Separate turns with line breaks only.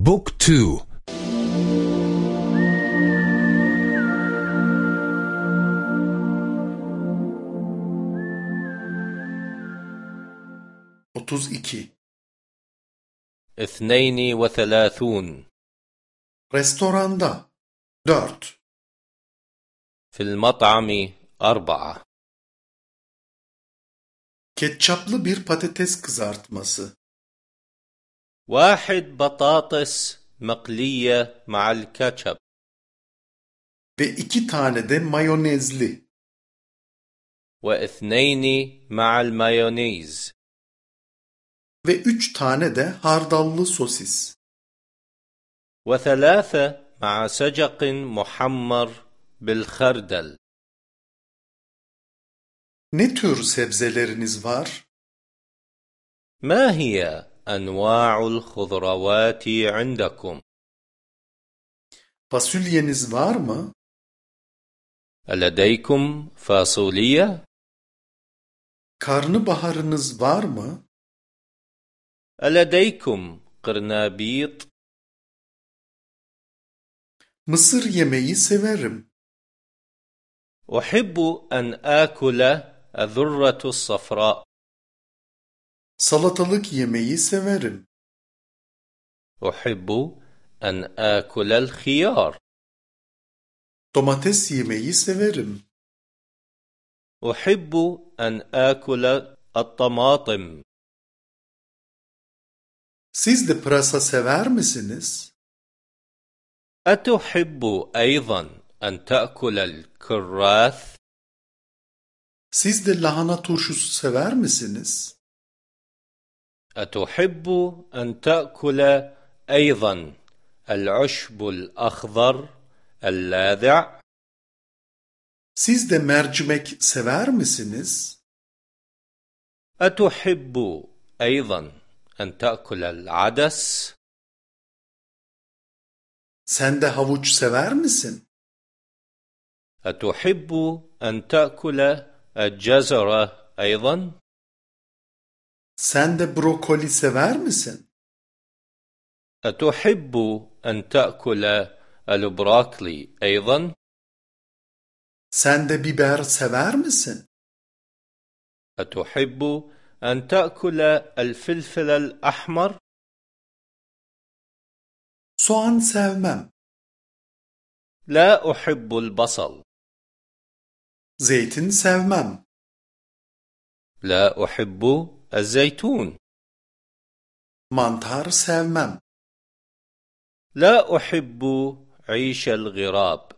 بوك تو
Otuz iki.
اثنين وثلاثون
Restoranda. Dört.
في المطعم أربعة
Ketçaplı bir patates kızartması.
واحد بطاطس مقلية مع الكاتشب
Ve iki tane de mayonezli.
واثنين مع المايونيز
Ve üç tane de hardallı sosis.
وثلاثة مع سجق محمر بالخردل
Ne tür sebzeleriniz var?
ما هي أنواع الخضروات عندكم؟
Fasulyeniz var mı?
لديكم فاصوليا؟
Karnabaharınız var mı?
لديكم قرنابيط؟
Mısır yemeği severim.
أحب أن آكل الذرة الصفراء
Salatalık yemeği severim.
أحب أن آكل الخيار
Domates yemeği severim.
أحب أن آكل الطماطم
Siz de pırasa sever misiniz?
أتحب أيضا أن تأكل الكراث؟
Siz de lahana turşusu sever misiniz?
أتحب أن تأكل أيضا العشب الأخضر اللاذع؟
Siz de mercimek sever misiniz?
أتحب أيضا أن تأكل العدس؟
Sen de havuç sever misin?
أتحب أن تأكل الجزر أيضا؟
Sen de brokoli sever misin?
أتحب أن تأكل البروكلي أيضا؟
Sen de biber sever misin?
أتحب أن تأكل الفلفل الأحمر؟
Soğan sevmem.
لا أحب البصل
Zeytin sevmem.
لا أحب الزيتون
Mantar sevmem.
لا أحب عيش الغراب